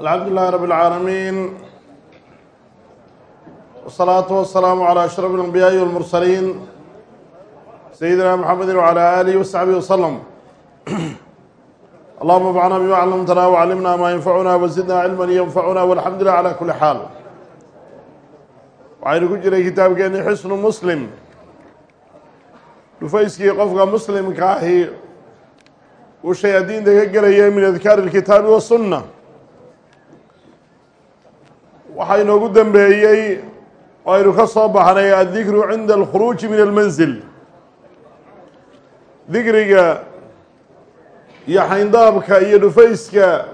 الحمد لله رب العالمين والصلاة والسلام على أشرف الأنبياء والمرسلين سيدنا محمد وعلى آله وصحبه وسلم اللهم انفعنا بما علمتنا وعلمنا ما ينفعنا وزدنا علما ينفعنا والحمد لله على كل حال waxaynu ku jiray kitaabkeeni xisnu muslim dhufayskii qofka muslimka ahi uu shay addiinta ka gelaya min adkaari اlkitaabi wasunna waxaa inoogu dambeeyey oo aynu ka soo baxnay addikru cinda alkhuruuji min almanzil. Dikriga iyo xayndaabka iyo dhufayska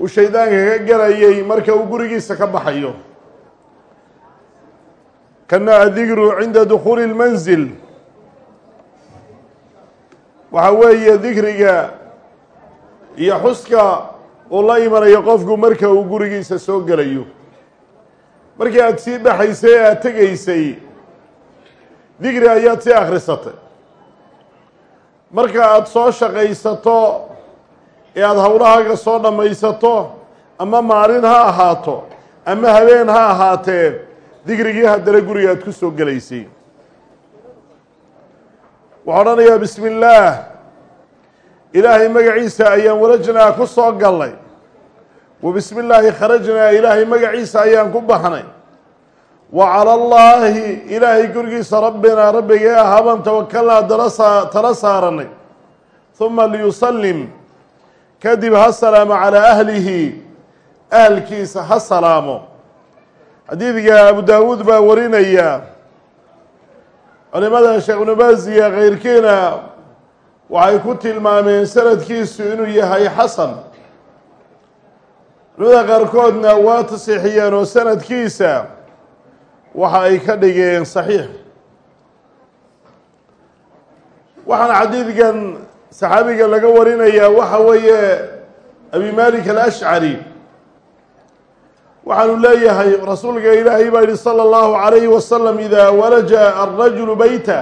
uu shaydaanka ka gelayay marka uu gurigiisa ka baxayo. Kana addikru cinda dukhuuli اlmanzil waxa weeye dikriga iyo xuska uu la imanayo qofku marka uu gurigiisa soo gelayo markii aada sii baxaysay ee aada tegaysay dikri ayaad sii akhrisatay. Marka aada soo shaqaysato ee aada howlahaaga soo dhammaysato ama maalin ha ahaato ama habeen ha ahaatee dikrigii haddana guriga aad ku soo gelaysay waxaa odhanayaa bismi illaah ilaahay magaciisa ayaan walajnaa ku soo gallay wa bismi illaahi kharajnaa ilaahay magaciisa ayaan ku baxnay. Wa cala allaahi ilaahay gurigiisa rabbinaa rabbigee ahaban tawakalnaa dalasaa tala saaranay. Huma liyusallim. Kadib ha salaamo calaa ahlihi ahalkiisa ha salaamo. Xadiidka abu daawuud baa warinaya culimada sheekh ibnubaasiya keyrkiina waxay ku tilmaameen sanadkiisu inuu yahay xasan culimada qaarkoodna waa tasiixiyeen oo sanadkiisa waxa ay ka dhigeen saxiix waxaana xadiidkan saxaabiga laga warinayaa waxa weeye abi malik alashcari waxaanu leeyahay rasuulka ilaahay baa yihi salى اllahu عalayhi wasalam idaa walaja alrajulu beyta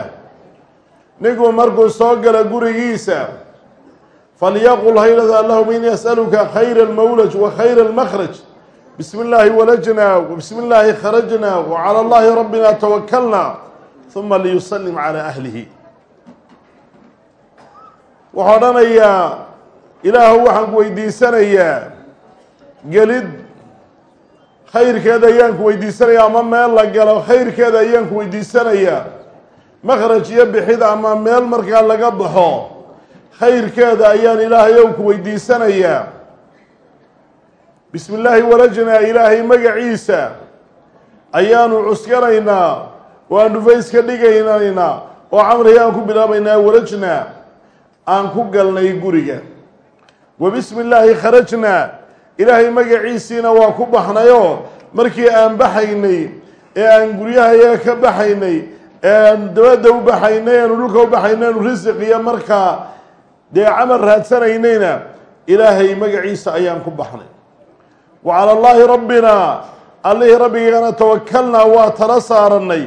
ninku markuu soo gala gurigiisa falyaqul haylada allahuma inii asaluka khayra almawlaj wa khayra almakhraj bismi illaahi walajnaa wabismi illaahi kharajnaa wacala allahi rabbina tawakalnaa uma liyusallim calaa ahlihi wuxuu odhanayaa ilaahu waxaan ku weydiisanayaa gelid khayrkeeda ayaan ku weydiisanayaa ama meel la galo khayrkeeda ayaan ku weydiisanayaa. Makhraj iyo bixid ama meel markaa laga baxo khayrkeeda ayaan ilaahay ow ku weydiisanayaa. Bismi illaahi walajnaa ilaahay magaciisa. Ayaanu cuskanaynaa oo aan dhufays ka dhigaynaynaa oo camri aan ku bilaabaynaa walajnaa aan ku galnay guriga. Wa bismi illaahi kharajnaa ilaahay magaciisiina waa ku baxnayoo markii aan baxaynay ee aan guryahayaga ka baxaynay ee aan dabadda u baxaynay aanu dhulka u baxaynay aanu risiq iyo markaa dee camal raadsanaynayna ilaahay magaciisa ayaan ku baxnay. Wa cala allaahi rabbinaa allihii rabbigeena tawakalnaa waa tala saarannay.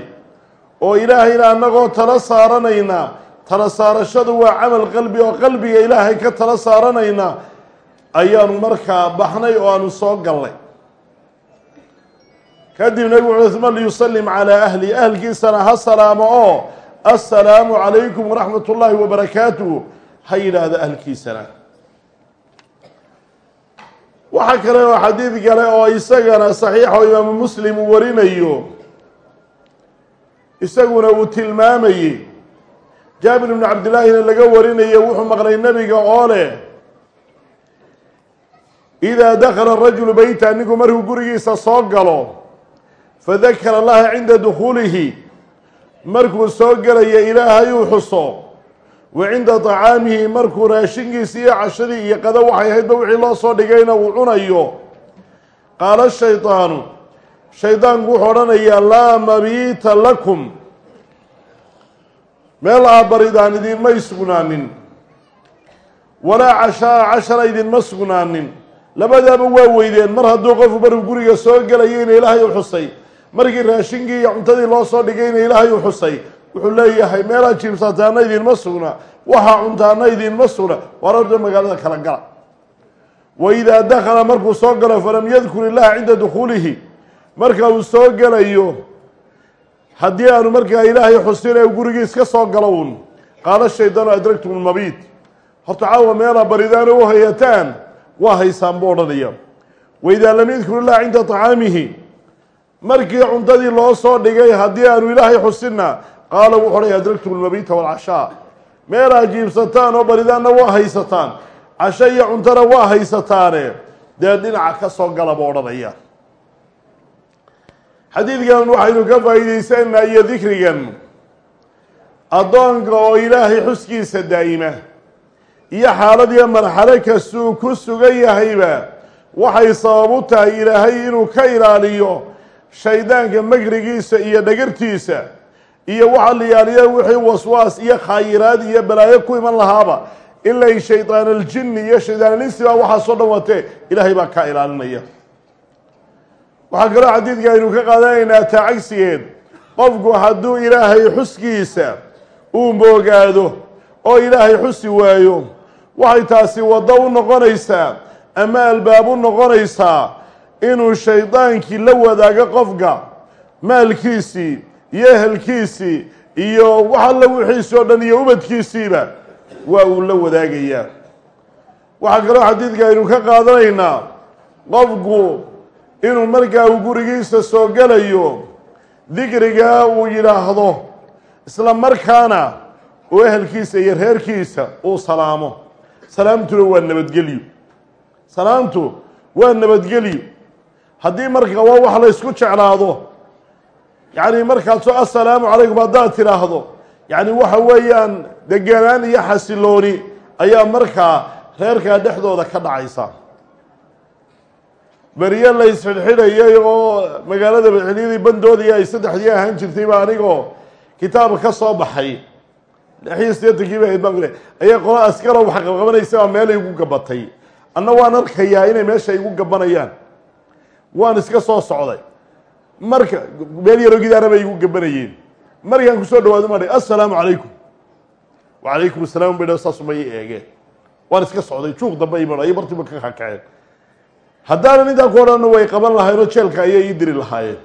Oo ilaahayna annagoo tala saaranayna tala saarashadu waa camal qalbi oo qalbiga ilaahay ka tala saaranayna ayaanu markaa baxnay oo aanu soo gallay kadib nebigu wuxuu uma liyusallim calaa ahli ahlkiisana ha salaamo oo assalaamu calaykum waraxmat ullaahi wabarakaatuh ha yidhaahda ahlkiisana kale oo xadiid kale oo isagana saxiixo imaamu muslim uu warinayo isaguna uu tilmaamayey jaabir ibnu cabdillaahina laga warinayo wuxuu maqlay nebiga oo leh idaa dakala rajulu beyta ninku markuu gurigiisa soo galo fadakara allaha cinda dukhuulihi markuu soo gelaya ilaahayuu xuso wa cinda طacaamihi markuu raashinkiisi iyo cashadii iyo qado waxay ahaydba wixii loo soo dhigayna uu cunayo qaala shaydaanu shaydaanku wuxuu odhanayaa laa mabiita lakum meel aabaridaan idinmay sugnaanin walaa cashaa cashana idinma sugnaanin labadaaba waa weydeen mar hadduu qofku markuu guriga soo gelayayna ilaahay u xusay markii raashinkii iyo cuntadii loo soo dhigayna ilaahay u xusay wuxuu leeyahay meelaad jiibsataana idinma sugna waxaa cuntaana idinma sugna waar orda magaalada kala gala wa idaa dakala markuu soo galo falam yadkur illaha cinda dukhuulihi marka uu soo gelayo haddii aanu markaa ilaahay xusin ee gurigiis ka soo galo un qaala shaydaanu adragtum horta caawa meelaa baridaan u hayataan waa haysaan buu odhanaya wa idaa lam yadkur illaha cinda طacaamihi markii cuntadii loo soo dhigay haddii aanu ilaahay xusinna qaala wuxu odhanaya adragtum lmabiita waalcashaa meelaa jiibsataan oo baridaanna waa haysataan. Casho iyo cuntona waa haysataane. Dee dhinaca ka soo gala buu odhanaya. Xadiidkan waxaynu ka faa'iidaysanaa iyo dikrigan. Addoonka oo ilaahay xuskiisa daa'ima iyo xaalad iyo marxalo kastuu ku sugan yahayba waxay sabab u tahay ilaahay inuu ka ilaaliyo shaydaanka magrigiisa iyo dhagartiisa iyo waxa la yaaliya wixii waswaas iyo khaayiraad iyo balaayo ku iman lahaaba. Ilay shaydaan aljinni iyo shaydaan alinsi baa waxaasoo dhan watee ilaahay baa ka ilaalinaya. Waxaa kaloo xadiidka aynu ka qaadanaynaa taa cagsigeed qofku hadduu ilaahay xuskiisa uu moogaado oo ilaahay xusi waayo waxay taasi waddo u noqonaysaa ama albaab u noqonaysaa inuu shaydaankii la wadaago qofka maalkiisii iyo ehelkiisii iyo wax alla wixiisi oo dhan iyo ubadkiisiiba waa uu la wadaagayaa. Waxaa kaloo xadiidka aynu ka qaadanaynaa qofku inuu markaa uu gurigiisa soo gelayo dikrigaa uu yidhaahdo isla markaana uu ehelkiisa iyo reerkiisa uu salaamo. Salaamtuna waa nabadgelyo. Salaamtu waa nabadgelyo. Haddii marka waa wax la ysku jeclaado yacni markaasoo assalaamu calaykum haddaad tidhaahdo yacni waxa weeyaan deganaan iyo xasilooni ayaa markaa reerkaa dhexdooda ka dhacaysa. Beriye la isxidhxidhayay oo magaalada xiliyadii bandoodii ay saddexdii ahaan jirtay baa anigoo kitaab ka soo baxay. Lixiyo sideetankii ba ahayd baan kule ayaa qola askaro wax qabqabanaysa baa meel igu gabatay anna waan arkayaa inay meesha igu gabanayaan waan iska soo socday marka meel yaroo gidaara bay igu gabanayeen markaan ku soo dhawaado maa assalaamu calaykum wacalaykum asalaam bay saas uma ii eegeen. Waan iska socday juuq dambe ima ay bartiba ka kakaceen. Haddaanan intaa ku odhanna way qaban lahayen oo jeelka ayay ii diri lahaayeen.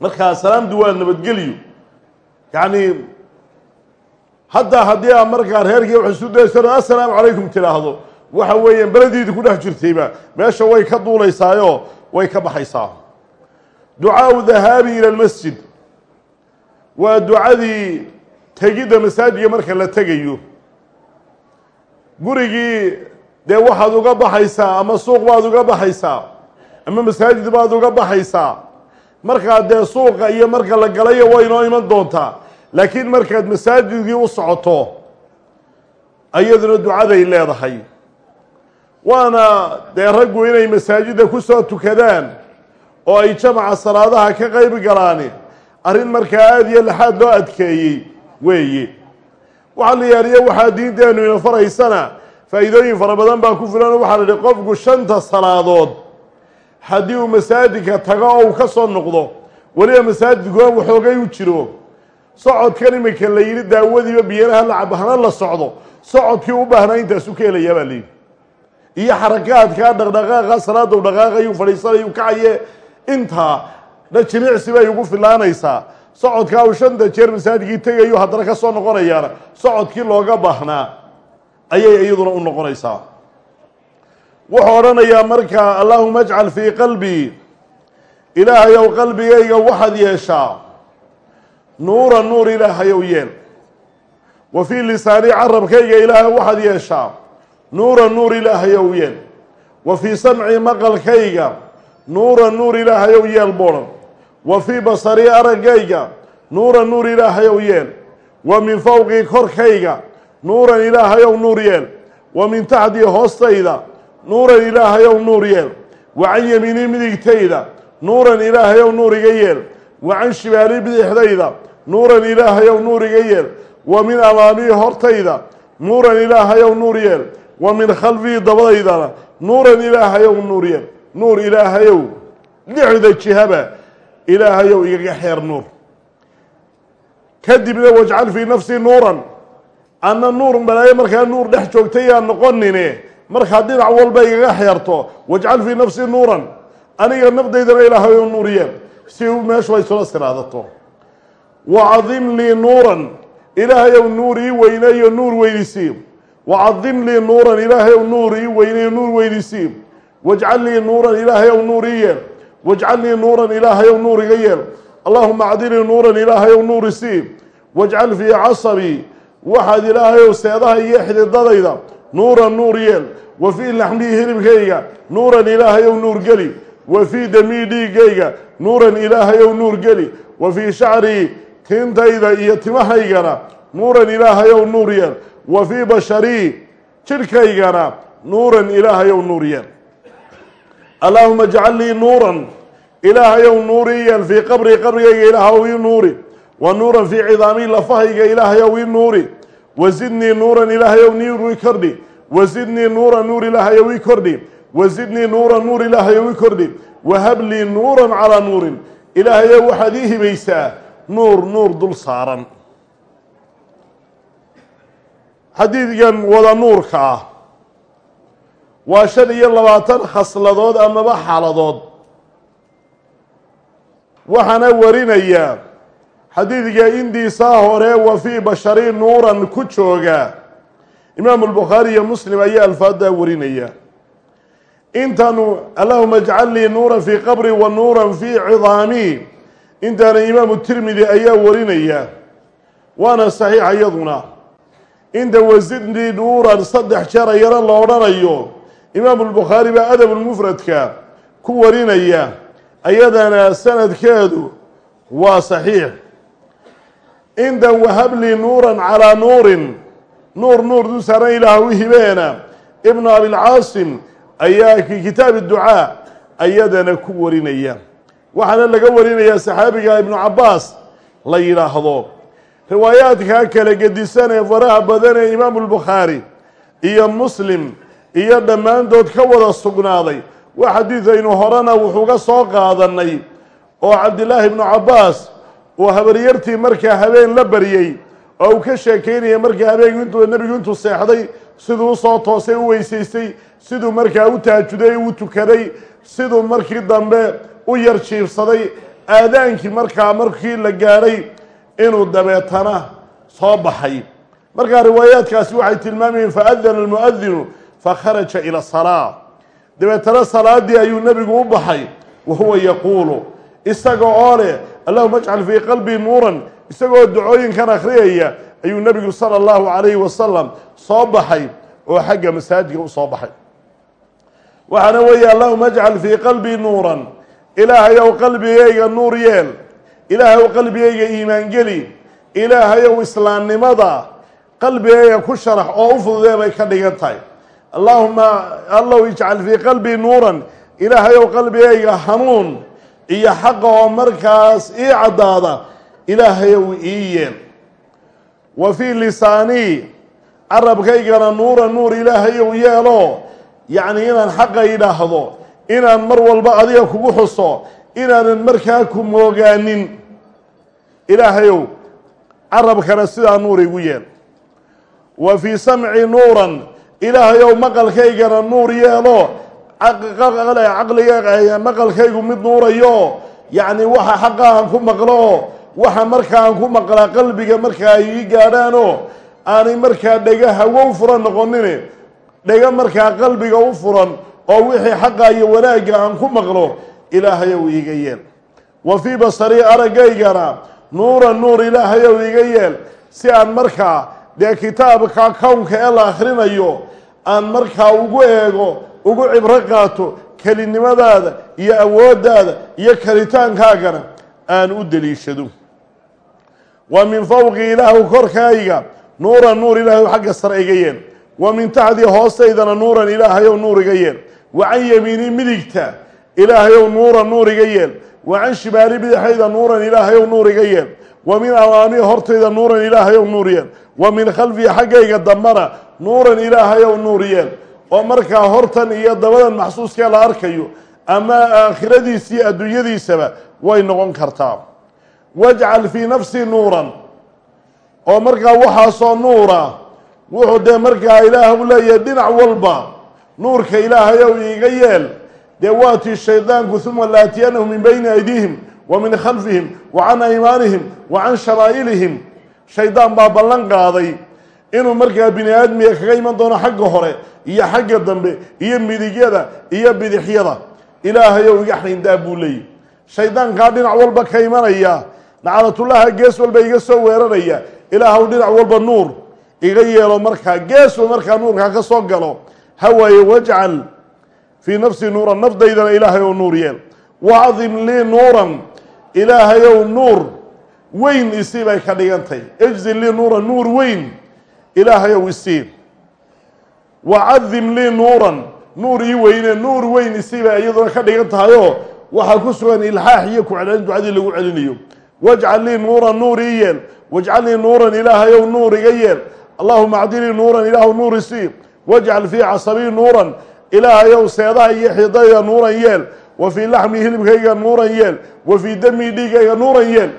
Markaa salaamdu waa nabadgelyo. Yacni haddaa haddii aa markaa reerkii wax isu daysano assalaamu calaykum tidhaahdo waxa weeyaan belediidi ku dhex jirtayba meesha way ka duulaysaayo way ka baxaysaa ducaau dahaabi ila lmasjid waa ducadii tegidda masaajidka marka la tegayo. Gurigii dee waxaad uga baxaysaa ama suuq baad uga baxaysaa ama masaajid baad uga baxaysaa markaa dee suuqa iyo marka la galayo way inoo iman doontaa. Laakiin markaad masaajidkii u socoto ayaduna ducaday leedahay. Waana dee raggu inay masaajidda ku soo tukadaan oo ay jamaca salaadaha ka qayb galaani arrin markaa aada iyo laxaad loo adkeeyey weeye. Waxaa la yaaliya waxaa diinteenu ina faraysana. Faa'iidooyin fara badan baa ku filan. Waxaa la yihi qofku shanta salaadood haddii uu masaajidka tago oo uu ka soo noqdo weliba masaajidkuan waxoogay u jiro. Socodkan iminka la yidhi daawadiiba biyanaha la cabahana la socdo. Socodkii u baahnaa intaasu ka helayaa baa layidhi iyo xarakaadkaa dhaqdhaqaaqa salaada u dhaqaaqayu fadhiisanayu kacaye intaa jimicsi bay ugu filaanaysaa. Socodkaa uu shanta jeer masaajidkii tegayu haddana ka soo noqonayaana socodkii looga baahnaa ayay iyaduna u noqonaysaa. Wuxuu odhanayaa markaa allaahuma ajcal fii qalbii ilaahayow qalbigayga waxaad yeeshaa. Nuura nuur ilaahayow yeel. Wa fii lisaani carabkayga ilaahay waxaad yeeshaa. Nuura nuur ilaahayow yeel. Wa fii samci maqalkayga nuura nuur ilaahayow yeel boodhan wa fii basari araggayga nuura nuur ilaahayow yeel. Wa min fowqii korkayga nuuran ilaahayow nuur yeel. Wa min taxdii hoostayda nuuran ilaahayow nuur yeel. Wa can yamiinii midigtayda nuuran ilaahayow nuur iga yeel. Wa can shibaali bidixdayda nuuran ilaahayow nuur iga yeel. Wa min amaamii hortayda nuuran ilaahayow nuur yeel. Wa min khalfii dabadaydana nuuran ilaahayow nuur yeel nuur ilaahayow lixda jihaba ilaahayow igaga xeer nuur. Kadibna wajcal fii nafsii nuuran anna nuur balaayo markaa nuur dhex joogtay yaa noqonine markaad dhinac walba igaga xeerto wajcal fii nafsi nuuran aniga nafdaydana ilaahay oo nuur yeel si meeshu ay sula siraadato. Wacadim lii nuuran ilaahayow nuur ii weyneeyo nuur weynisiib wacadim lii nuuran ilaahayow nuur ii weyneeyo nuur weynisiib wajcal lii nuuran ilaahayow nuur ii yeel. wajcal lii nuuran ilaahayow nuur iga yeel. Allahuma acdilii nuuran ilaahayow nuur isiib wajcal fii casabii waxaad ilaahayow seedaha iyo xididadayda nuuran nuur yeel. wa fii laxmii hilibkayga nuuran ilaahayow nuur geli. wa fii damii dhiigayga nuuran ilaahayow nuur geli. wa fii shacrii tintayda iyo timahaygana nuuran ilaahayow nuur yeel. wa fii basharii jidhkaygana nuuran ilaahayow nuur yeel allaahuma jcal lii nuuran ilaahayow nuur ii yeel fii qabrii qabrigayga ilaahw ii nuuri wa nuuran fii cidaamii lafahayga ilaahayow ii nuuri wazidnii nuuran ilaahayow nuur ii kordhi wazidnii nuuran nuur ilaahayow ii kordhi wazidnii nuuran nuur ilaahayow ii kordhi wahab lii nuuran calaa nuurin. Ilaahayow waxaad ii hibaysaa nuur nuur dul saaran. Xadiidkan wada nuurka ah waa shan iyo labaatan khasladood amaba xaaladood waxaana warinaya xadiidka indiisaa hore wa fii bashari nuuran ku jooga. Imaamu lbukhaari iyo muslim ayaa alfaadaa warinaya. Intanu allahuma ajcal lii nuuran fii qabri wa nuuran fii cidaami. Intaana imaamu tirmidi ayaa warinaya. Waana saxiixa iyaduna. Inta wasidnii nuuran saddex jeer ayana la odhanayo imaamu lbukhaari baa adabulmufradka ku warinaya ayadana sanadkeedu waa saxiix. Inta wahablii nuuran calaa nuurin nuur nuur du saaran ilaah u hibeena ibnu abilcaasim ayaa fi kitaabi ducaa ayadana ku warinaya. Waxaana laga warinayaa saxaabiga ibnu cabaas la yidhaahdo riwaayaadkaa kala gedisan ee faraha badan ee imaamu lbukhaari iyo muslim iyo dhammaantood ka wada sugnaaday. Waa xadiid aynu horena wuxuuga soo qaadanay oo cabdilaahi ibnu cabaas uu habaryartii markaa habeen la baryey oo uu ka sheekeynaya markaa habeenku intuu nebigu intuu seexday siduu u soo toosay u weysaystay siduu markaa u taajuday u tukaday siduu markii dambe u yar jiibsaday. Aadaankii markaa markii la gaadhay inuu dabeetana soo baxay. Markaa riwaayaadkaasi waxay tilmaamayeen faadana almuadinu fakharaja ila salaa. Dabeetana salaadii ayuu nebigu u baxay wa huwa yaquulu. Isaga oo leh allahuma ajcal fii qalbii nuuran isagoo ducooyinkan akhriyaya ayuu nebigu sala allahu calayhi wasalam soo baxay oo xagga masaajidka u soo baxay. Waxaana weeye allahuma ajcal fii qalbii nuuran. Ilaahayow qalbigayga nuur yeel. Ilaahayow qalbigayga iimaan geli. Ilaahayow islaamnimada qalbigayga ku sharax oo u fududee bay ka dhigan tahay allaahuma allow ijcal fii qalbii nuuran. Ilaahayow qalbigayga hanuun. Iyo xaqa oo markaas ii caddaada ilaahayow ii yeel. Wa fii lisaanii carabkaygana nuura nuur ilaahayow yeelo. Yacni inaan xaqa idhaahdo. Inaan mar walba adiga kugu xuso. Inaanan markaa ku moogaanin. Ilaahayow carabkana sidaa nuur igu yeel. Wa fii samci nuuran ilaahayow maqalkaygana nuur yeelo. Caqliga maqalkaygu mid nuurayo. Yacni waxa xaqa aan ku maqlo waxa markaa aan ku maqlaa qalbiga markaa ay ii gaadhaanoo aanay markaa dhega hawo u furan noqonin dhega markaa qalbiga u furan oo wixii xaqa iyo wanaagga aan ku maqlo ilaahayow iiga yeel. Wa fii basarii aragaygana nuura nuur ilaahayow iiga yeel. Si aan markaa dee kitaabka kownka ee la akhrinayo aan markaa ugu eego ugu cibro qaato kelinimadaada iyo awooddaada iyo karitaankaagana aan u deliishado. Wa min fowqi ilaahu korkayga nuuran nuur ilaahayow xagga sare iga yeel. Wa min taxdii hoostaydana nuuran ilaahayow nuur iga yeel. Wa can yamiinii midigta ilaahayow nuuran nuur iga yeel. Wa can shimaali bidixayda nuuran ilaahayow nuur iga yeel. Wa min amaamii hortayda nuuran ilaahayow nuur yeel wa min khalfii xaggayga dambana nuuran ilaahayow nuur yeel oo markaa hortan iyo dabadan maxsuuskee la arkayo ama aakhiradiisa iyo adduunyadiisaba way noqon kartaa. Wajcal fii nafsii nuuran. Oo markaa waxaasoo nuura wuxuu dee markaa ilaah u leeyahay dhinac walba nuurka ilaahayow iiga yeel dee waatii shaydaanku uma laatiyanahum min bayni aydiihim wa min khalfihim wa can aymaanihim wa can shamaa'ilihim shaydaan baa ballan qaaday inuu markaa bini aadmiga kaga iman doono xagga hore iyo xagga dambe iyo midigyada iyo bidixyada. Ilaahayow iga xayndaa buu leeyihi shaydaankaa dhinac walba ka imanaya naclatullaha gees walba iga soo weeraraya. Ilaahw dhinac walba nuur iga yeelo markaa. Geesba markaa nuurkaa ka soo galo. Hawaaye wajcal fii nafsi nuuran. Nafdaydana ilaahay ou nuur yeel. Wacdim lii nuuran. Ilaahayow nuur weyn isii bay ka dhigantay. Ijzi lii nuuran nuur weyn. Ilaahayow isii. Wacadim lii nuuran nuur ii weyne nuur weyn isii bay iyaduna ka dhigan tahayoo waxaa ku sugan ilxaax iyo ku-celcelin ducadii lagu celinayo. Wajcal lii nuuran nuur ii yeel. Wajcal lii nuuran ilaahayow nuur iga yeel. Allahuma acdilii nuuran ilaahu nuur isii. Wajcal fii casabii nuuran. Ilaahayow seedaha iyo xidayda nuuran yeel. Wa fii laxmii hilibkayga nuuran yeel. Wa fii damii dhiigayga nuuran yeel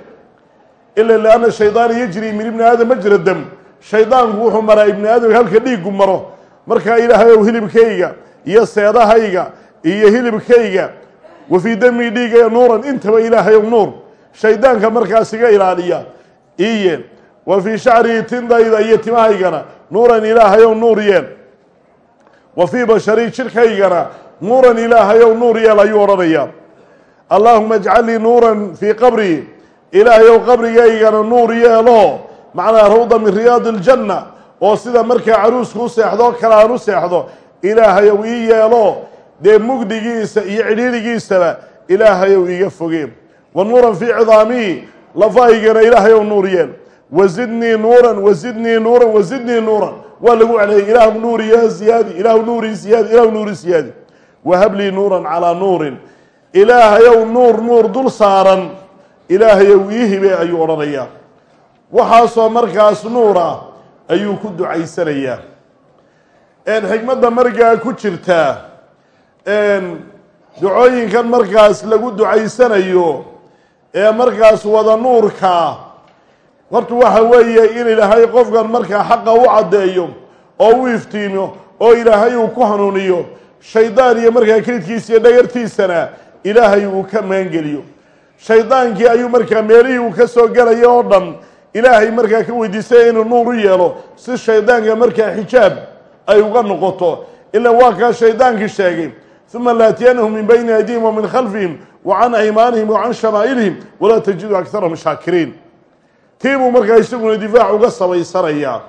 ila lianna shaydaana yajrii min ibni aadam majra dam. Shaydaanku wuxuu maraa ibni aadamka halka dhiiggu maro. Markaa ilaahayow hilibkayga iyo seedahayga iyo hilibkayga wa fii damii dhiigayga nuuran intaba ilaahayow nuur. Shaydaanka markaas iga ilaaliya. Ii yeel wa fii shacrii tindayda iyo timahaygana nuuran ilaahayow nuur yeel. Wa fii basharii jirkaygana nuuran ilaahayow nuur yeel ayuu odhanayaa. Allaahuma ajcal lii nuuran fii qabrii ilaahayow qabrigaygana nuur yeelo. Macnaa rawda min riyaadi iljanna oo sida markaa caruusku u seexdoo kale aan u seexdo ilaahayow ii yeelo. Dee mugdigiisa iyo cidhiirigiisaba ilaahayow iiga fogee wa nuuran fii cidaamii lafahaygana ilaahayow nuur yeel. Wazidnii nuuran wazidnii nuuran wazidnii nuuran. Waa lagu celeyay ilaahu nuuriya ziyaadi ilaahu nuurii siyaadi ilaahu nuuri siyaadi wahablii nuuran calaa nuurin. Ilaahayow nuur nuur dul saaran ilaahayow ii hibe ayuu odhanayaa. Waxaasoo markaas nuur ah ayuu ku ducaysanayaa. Xikmadda markaa ku jirta ducooyinkan markaas lagu ducaysanayo ee markaas wada nuurkaa horta waxa weeye in ilaahay qofkan markaa xaqa u caddeeyo oo u iftiimiyo oo ilaahay uu ku hanuuniyo shaydaan iyo markaa kaydkiisa iyo dhagartiisana ilaahay uu ka maangeliyo shaydaankii ayuu markaa meelihii uu ka soo gelaya oo dhan ilaahay markaa ka weydiisay inuu nuur u yeelo si shaydaanka markaa xijaab ay uga noqoto. Ilaa waa kaa shaydaankii sheegay uma laatiyanahum min bayni aydihim wa min khalfihim wa can aymaanihim wa can shamaa'ilihim walaa tajidu akarahum shaakiriin tii buu markaa isaguna difaac uga samaysanayaa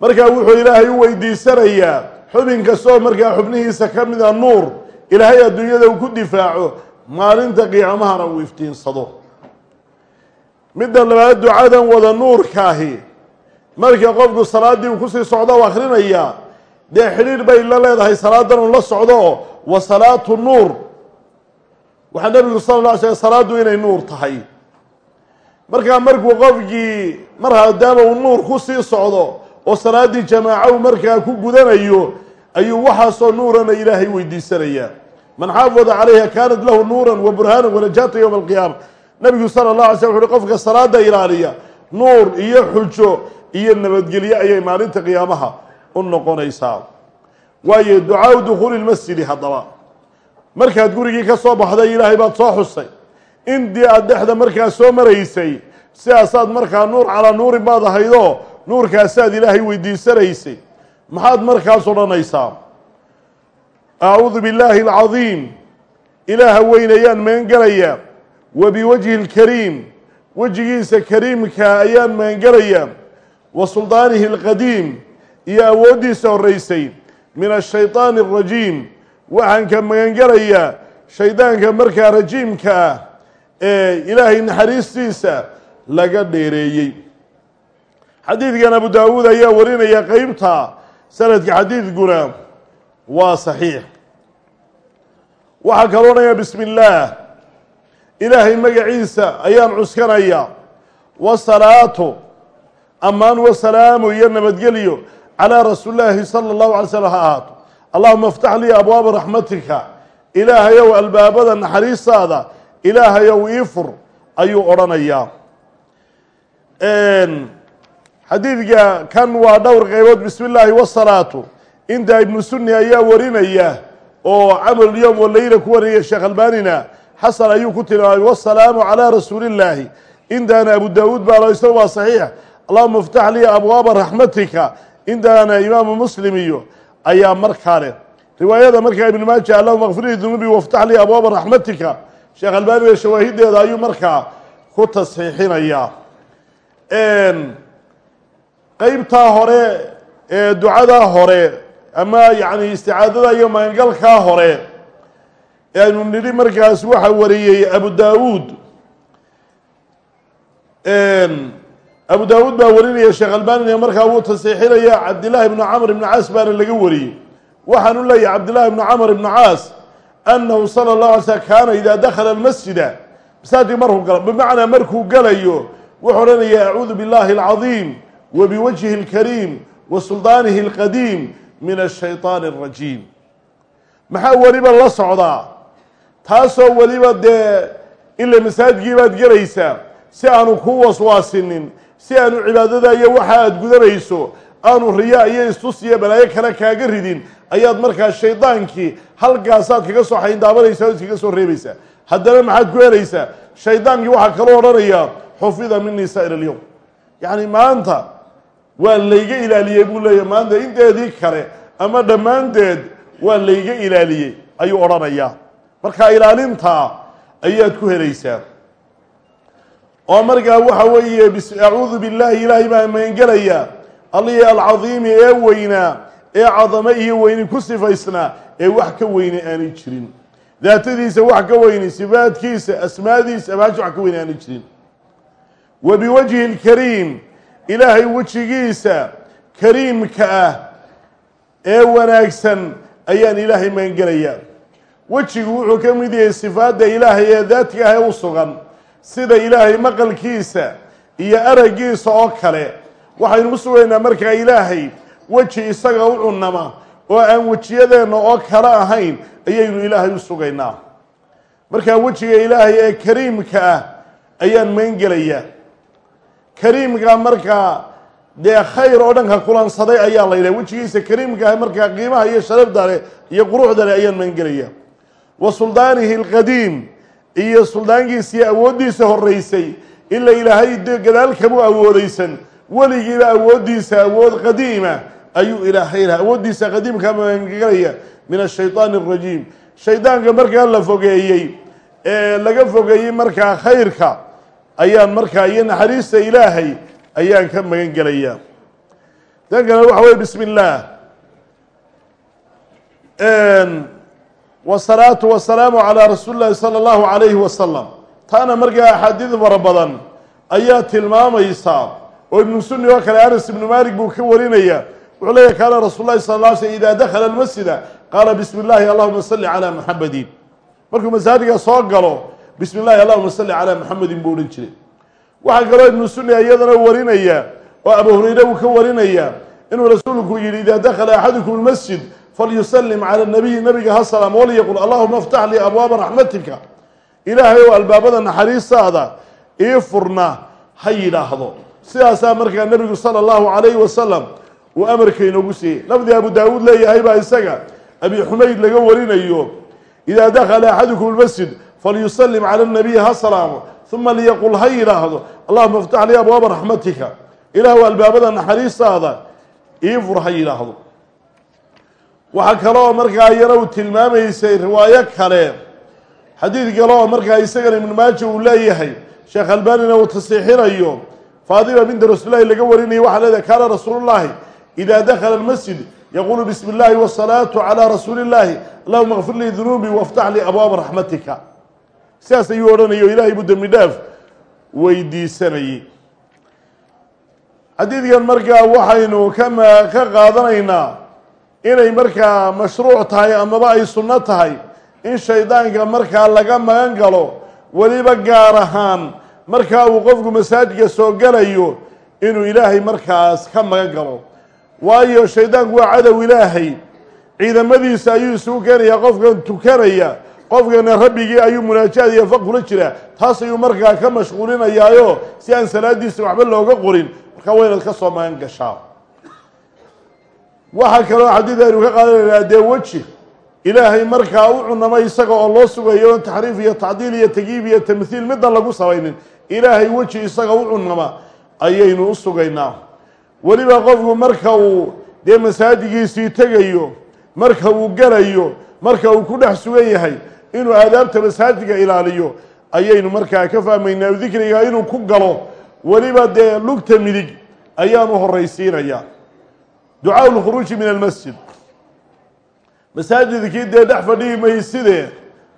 markaa wuxuu ilaahay u weydiisanayaa xubin kastoo markaa xubnihiisa ka mida nuur ilaahay adduunyada uu ku difaaco maalinta qiyaamahana uu iftiinsado. Midda labaad ducadan wada nuurkaahi marka qofku salaaddii uu ku sii socdo u akhrinayaa dee xidhiir bay la leedahay salaadan uu la socdo? Wa salaatu nuur. Waxaa nabigu sala la alay slam salaaddu inay nuur tahay. Markaa markuu qofkii mar haadaama uu nuur ku sii socdo oo salaaddii jamaaco uu markaa ku gudanayo ayuu waxaasoo nuurana ilaahay weydiisanayaa man xaafada calayha kaanat lahu nuuran wa burhaanan wanajaata yowma alqiyaama. Nabigu sala allah alay wuxu uhi qofka salaada ilaaliya nuur iyo xujo iyo nabadgelye ayay maalinta qiyaamaha u noqonaysaa. Waayo ducaau dukhuuli lmasjidi haddaba markaad gurigii ka soo baxday ilaahay baad soo xusay. Indii aad dhexda markaa soo maraysay sidaasaad markaa nuur calaa nuurin baad ahaydoo nuurkaasaad ilaahay weydiisanaysay. Maxaad markaas odhanaysaa acuudu billaahi alcadiim ilaaha weyn ayaan maangelayaa wa biwajhi lkariim wejigiisa kariimka ayaan maangelayaa wa suldaanihi alqadiim iyo awooddiisa horraysay min ashaydaani alrajiim waxaan ka magangelayaa shaydaanka markaa rajiimka ah ee ilaahay naxariistiisa laga dheereeyey. Xadiidkan abu daawuud ayaa warinaya qeybta sanadka xadiidkuna waa saxiix. Waxaa kaloo odhanaya bismi illaah ilaahay magaciisa ayaan cuskanaya wasalaatu ammaan wasalaamu iyo nabadgelyo calaa rasuuli llaahi sala allahu alay slam ha ahaato. Allahuma aftax lii abwaaba raxmatika. Ilaahayow albaabada naxariistaada ilaahayow ii fur ayuu odhanayaa. Xadiidka kan waa dhowr qeybood bismi illaahi wasalaatu intaa ibnu sunni ayaa warinaya oo camal yowm waleyla ku warinaya sheekh albanina xasan ayuu ku tilmaamay wasalaamu calaa rasuuli illaahi intaana abu daawuud baa lo isaga waa saxiix. Allahuma iftax lii abwaaba raxmatika. Intaana imaamu muslim iyo ayaa markaa riwaayada markaa ibnu maaja allahuma kfir dunuubi waftax lii abwaaba raxmatika. Sheekh albaaniga shawaahideeda ayuu markaa ku tasxiixinayaa qeybtaa hore ee ducadaa hore ama yacni isticaadada iyo magangalkaa hore ee aynu nidhi markaas waxa wariyey abu daawuud abu daawuud baa warinaya sheekh albanina markaa wuu tasiixinaya cabdillahi ibnu camr ibnu caas baana laga wariyey waxaanu leeyahy cabdillahi ibnu camr ibnu caas annahu sala اllahu alay slm kaana ida dakhala almasjida masaajidka markuu galo bimacnaa markuu galayo wuxuu odhanaya acuudu biاllahi alcadiim wa biwajhi اlkariim wa suldaanihi اlqadiim min ashayطaan اrajiim maxaa weliba la socdaa? Taasoo weliba dee ila masaajidkii baad gelaysaa. Si aanu kuu waswaasinin si aanu cibaadada iyo waxa aad gudanayso aanu riyaa iyo istusiya balaayo kale kaaga ridin ayaad markaa shaydaankii halkaasaad kaga soo xayndaabanaysaa o iskaga soo reebaysaa. Haddana maxaad ku helaysaa shaydaankii waxaa kaloo odhanayaa xufida minii saa'ir alyowm yacni maanta waa layga ilaaliyey buu leeyahy maanta inteedii kale ama dhammaanteed waa layga ilaaliyey ayuu odhanayaa. Marka ilaalintaa ayaad ku helaysaa. Oo markaa waxa weeye acuudu billahi ilaahay baa magangelayaa allihii alcadiimi ee weynaa ee cadamo iyo weyni ku sifaysnaa ee wax ka weyne aanay jirin. Daatadiisa wax ka weyni sifaadkiisa asmaadiisa abaaji wax ka weyne aanay jirin. Wa biwajhi lkariim ilaahay wejigiisa kariimka ah ee wanaagsan ayaan ilaahay magangelayaa wejigu wuxuu ka mid yahay sifaadda ilaahay ee daadka ah ee u sugan sida ilaahay maqalkiisa iyo araggiisa oo kale. Waxaynu u sugaynaa markaa ilaahay weji isaga u cunama oo aan wejiyadeenna oo kale ahayn ayaynu ilaahay u sugaynaa. Markaa wejiga ilaahay ee kariimka ah ayaan magangelayaa kariimka markaa dee khayr oo dhanka kulansaday ayaa la yidhaha wejigiisa kariimka ah markaa qiimaha iyo sharafda leh iyo quruxda leh ayaan magangelaya wa suldaanihi alqadiim iyo suldaankiisa iyo awooddiisa horeysay ila ilaahay de gadaalkamuu awoodaysan. Weligiiba awooddiisa awood qadiima ayuu ilaahay laha awooddiisa qadiimkaa magangelaya min ashaydaani alrajiim shaydaanka markaa la fogeeyey ee laga fogeeyey markaa khayrka ayaan markaa iyo naxariista ilaahay ayaan ka magan gelaya tan kale waxa weye bismi اllaah wsalaatu wasalaamu calaa rasuuli llahi sala allahu calayhi wasalam taana markaa axaadiid fara badan ayaa tilmaamaysaa oo ibnu sunni oo kale anas ibnu maalik buu ka warinaya. Wuxuu leeyahy kaana rasul lahi sal la sl ida dakhala almasjida qaala bismi llahi allahuma salli calaa muxamedin markuu masaajidka soo galo bismi llahi allahuma salli calaa muxamedin buu odhan jiray. Waxaa kaloo ibnu sunni iyadana warinaya oo abu hurayre uu ka warinaya inuu rasuulku yihi ida dakhala axadukum lmasjid falyusalim cala nabiyi nabiga ha salaam walyaqul allahuma aftax lii abwaaba raxmatika ilaahay ou albaabada naxariistaada ii furna ha yidhaahdo. Sidaasaa markaa nebigu sala allahu calayhi wasalam uu amarka inoogu siiyey. Lafdi abu daawuud leeyahay baa isaga abi xumayd laga warinayo idaa dakhala axadukum lmasjid falyusalim cala nabiyi ha salaamo uma liyaqul ha yidhaahdo allahuma aftax lii abwaaba raxmatika ilaahu albaabada naxariistaada ii fur ha yidhaahdo waxaa kaloo markaa uu tilmaamaysay riwaayo kale xadiid kale oo markaa isagana ibnu maaja uu leeyahay sheekh albanina uu tasiixinayo faadima binti rasuulilahi laga warinayay waxaa leedahay kaana rasuulullahi ida dakhala almasjid yaqulu bismi اllahi wsalaatu calaa rasuuli اllahi allahuma kfir lii dunuubii waftax lii abwaaba raxmatika sidaas ayuu odhanaya o ilaahay buu dembi dhaaf weydiisanayey xadiidkan markaa waxaynu kama ka qaadanaynaa inay markaa mashruuc tahay amaba ay sunno tahay in shaydaanka markaa laga magan galo weliba gaar ahaan markaa uu qofku masaajidka soo galayo inuu ilaahay markaas ka magan galo. Waayo shaydaanku waa cadow ilaahay. Ciidamadiisa ayuu isugu keenayaa qofkan tukanaya qofkana rabbigii ayuu munaajaad iyo faq kula jiraa. Taas ayuu markaa ka mashquulinayaayo si aan salaadiisa waxba looga qorin markaa waa inaad ka soo magan gashaa. Waxaa kaloo xadiid ka qaadanaynaa dee weji. Ilaahay markaa u cunamay isaga oo loo sugayo taxriif iyo tacdiil iyo tagiib iyo tamhiil middan lagu samaynin ilaahay weji isaga u cunama ayaynu u sugaynaa. Weliba qofku marka uu dee masaajigiisii tegayo marka uu gelayo marka uu ku dhex sugan yahay inuu aadaabta masaajidka ilaaliyo ayaynu markaa ka fahmaynaa dikriga inuu ku galo. Weliba dee lugta midig ayaan u horaysiinayaa ducaa lkhuruuji min almasjid. Masaajidkii dee dhex fadhihi mayside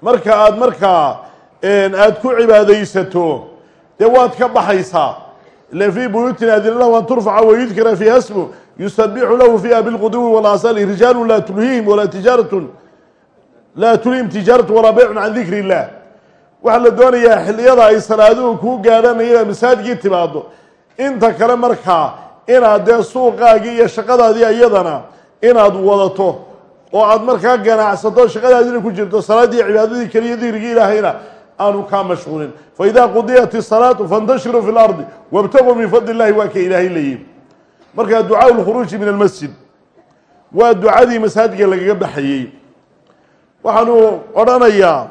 marka aad markaa aad ku cibaadaysato dee waad ka baxaysaa ila fii buyuutin adina lahu an turfaca wayudkira fiiha smu yusabixu lahu fiiha bilquduwi walaasali rijaalu laa tulhiihim walaa tijaaratun laa tulhihim tijaaratu walaa beycun can dikri illah waxaa la doonayaa xilliyada ay salaaduhu kuu gaadhaan inaad masaajidkii timaado inta kale markaa inaad dee suuqaagii iyo shaqadaadii iyadana inaad wadato oo aad markaa ganacsato shaqadaadina ku jirto salaaddii cibaadadii keliya dikrigii ilaahayna aanu kaa mashquulin faidaa qudiyat isalaatu fantashiruu fi lardi wabtaguu min fadli illahi waa ka ilaahay leeyihi markaa ducaau lkhuruuji min almasjid waa ducadii masaajidka lagaga baxayey waxaanu odhanayaa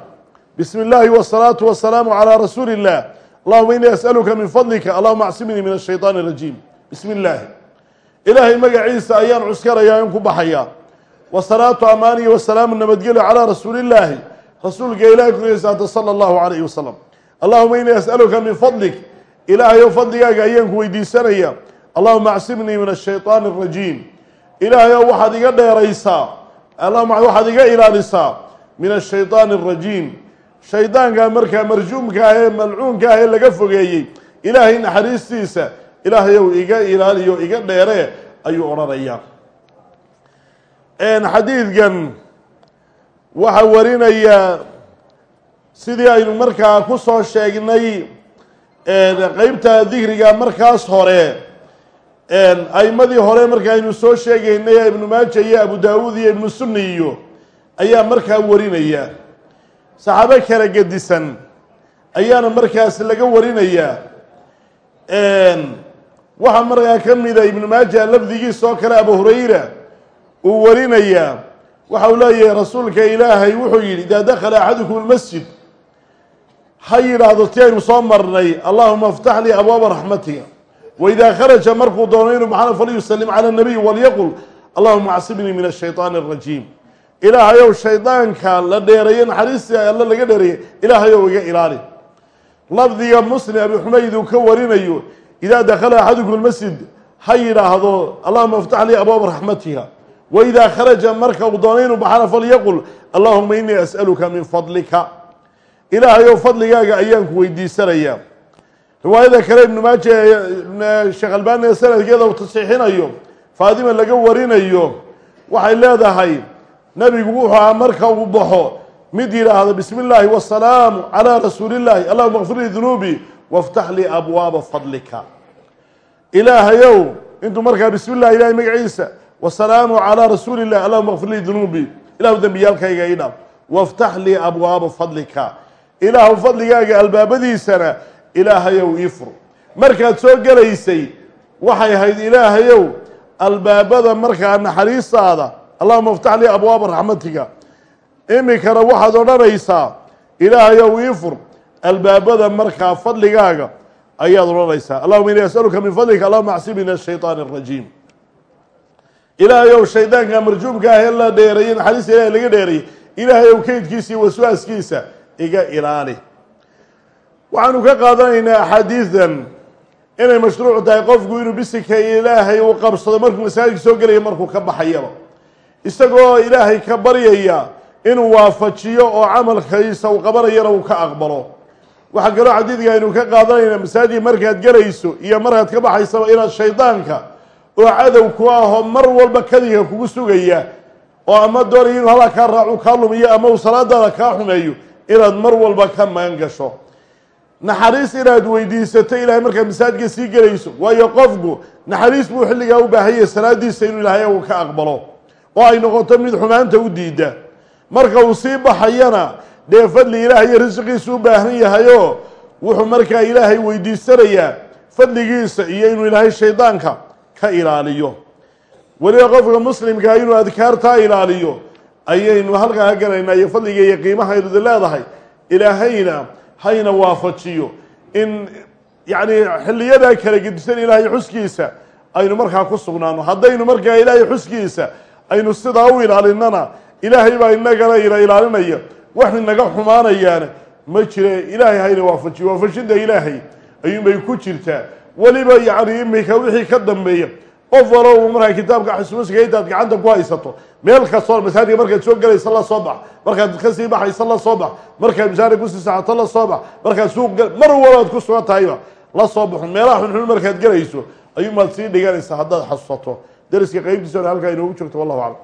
bismi illaahi wsalaatu wasalaamu calaa rasuuli illah allahuma inii as'aluka min fadlika. Allahuma acsimnii min ashaytaan arajiim bismi illaahi ilaahay magaciisa ayaan cuskarayaa in ku baxaya wasalaatu amaaniyi wasalaamu nabadgelyo calaa rasuuli illaahi rasuulka ilahay kugesaata sala allahu calayhi wasalam. Allahuma inii as'aluka min fadlik. Ilaahayow fadligaaga ayaan ku weydiisanaya allahuma acsimnii min ashaytaan arajiim ilaahayow waxaad iga dheeraysaa allahuma waxaad iga ilaalisaa min ashaytaan arajiim shaydaanka markaa marjuumka ah ee malcuunka ah ee laga fogeeyey ilaahay naxariistiisa ilaahayow iga ilaaliyo iga dheere ayuu odhanayaa xadiidkan waxaa warinaya sidii aynu markaa ku soo sheegnay qeybta dikriga markaas hore aimadii hore marka aynu soo sheegaynay ibnu maaja iyo abu daawuud iyo ibnu sunni iyo ayaa markaa warinaya. Saxaabo kala gedisan ayaana markaas laga warinayaa waxaa markaa ka mida ibnu maaja lafdigiisa oo kale abu hurayra uu warinayaa waxa uu leeyahay rasuulka ilaahay wuxuu yidhi idaa dakhala axadukum lmasjid ha yidhaahdo ti aynu soo marnay allahuma aftax lii abwaaba raxmatiga waidaa kharaja markuu doono inuu maxana falyusalim cala nabiy walyaqul allahuma acsimnii min ashayطaan arajiim ilaahayow shaydaanka la dheereeyo naxariistia alla laga dheereeyay ilaahayow iga ilaali lafdiga muslim abi xumayd uu ka warinayo idaa dakhala axadukum lmasjid ha yidhaahdo allahuma aftax lii abwaaba raxmatiha waidaa kharaja marka uu doono inuu baxana falyaqul allahuma inii as'aluka min fadlika ilaahayow fadligaaga ayaan ku riwaayada kale ibnu maaja sheekh albani ee sanadkeeda uu tasiixinayo faadima laga warinayo waxay leedahay nebigu wuxuu ahaa marka uu baxo mid yidhaahdo bismi illaahi wasalaamu calaa rasuuli illahi allahuma kfir lii dunuubii waftax lii abwaaba fadlika ilaahayow intuu markaa bismi llah ilahay magaciisa wasalaamu calaa rasuuli illah allahuma kfir lii dunuubii ilahu dembiyaalkayga ii waftax lii abwaaba fadlika ilaahu fadligaaga albaabadiisana ilaahayow ii fur markaad soo gelaysay waxay ahayd ilaahayow albaabada markaa naxariistaada allahuma aftax lii abwaaba raxmatiga iminkana waxaad odhanaysaa ilaahayow ii fur albaabada markaa fadligaaga ayaad odhanaysaa. Allahuma ini asaluka min fadlika allahuma acsim min ashayطaan arajiim ilaahayow shaydaanka marjuumka ah ee la dheereeyey naxariista ilahay laga dheereeyey ilaahayow keydkiisa iyo waswaaskiisa iga ilaali waxaanu ka qaadanaynaa axaadiidan inay mashruuc tahay qofku inuu bisika ilaahay uu qabsado markuu masaajidka soo gelaya markuu ka baxayaba isagoo ilaahay ka baryaya inuu waafajiyo oo camalkiisa uu qabanayana uu ka aqbalo. Waxaa kaloo xadiidka aynu ka qaadanayna masaajid markaad gelayso iyo markaad ka baxaysaba inaad shaydaanka oo cadow ku ahoo mar walba kadiga kugu sugaya oo ama doonaya inuu halaa kaa raacu kaa lumiyo ama uu salaadaada kaa xumeeyo inaad mar walba ka magan naxariis inaad weydiisato ilahay markaad masaajidka sii gelayso waayo qofku naxariis buu xilligaa u baahanyay salaadiisa inuu ilaahay uu ka aqbalo. Oo ay noqoto mid xumaanta u diida. Marka uu sii baxayana dee fadli ilaah iyo risiqiisu u baahan yahayo wuxuu markaa ilaahay weydiisanayaa fadligiisa iyo inuu ilaahay shaydaanka ka ilaaliyo. Weliba qofka muslimkaa inuu adkaartaa ilaaliyo ayaynu halkaa galaynaa iyo fadliga iyo qiimahaynuda leedahay ilaahayna hayna waafajiyo. In yacni xilliyadaa kala gedisan ilaahay xuskiisa aynu markaa ku sugnaano. Haddaynu markaa ilaahay xuskiisa aynu sidaa u ilaalinana ilaahay baa inagana ina ilaalinaya. Wax inaga xumaanayaana ma jire ilaahay hayna waafajiyo. Waafajinta ilaahay ayuunbay ku jirtaa. Weliba yacni imika wixii ka dambeeya qof walow markaa kitaabka xusmusiga intaad gacanta ku haysato meel kastoo masaajidka markaad soo gelaysa la soo bax markaad ka sii baxaysa la soo bax markaad masaajidka ku sii saxato la soo bax markaad suuq mar walood ku sugan tahayba la soo baxo meelaha xunxun markaad gelayso ayuumaad sii dhiganaysaa haddaad xasuusato. Dariska qeybtiisana halkaa inoogu joogto wallahu aclam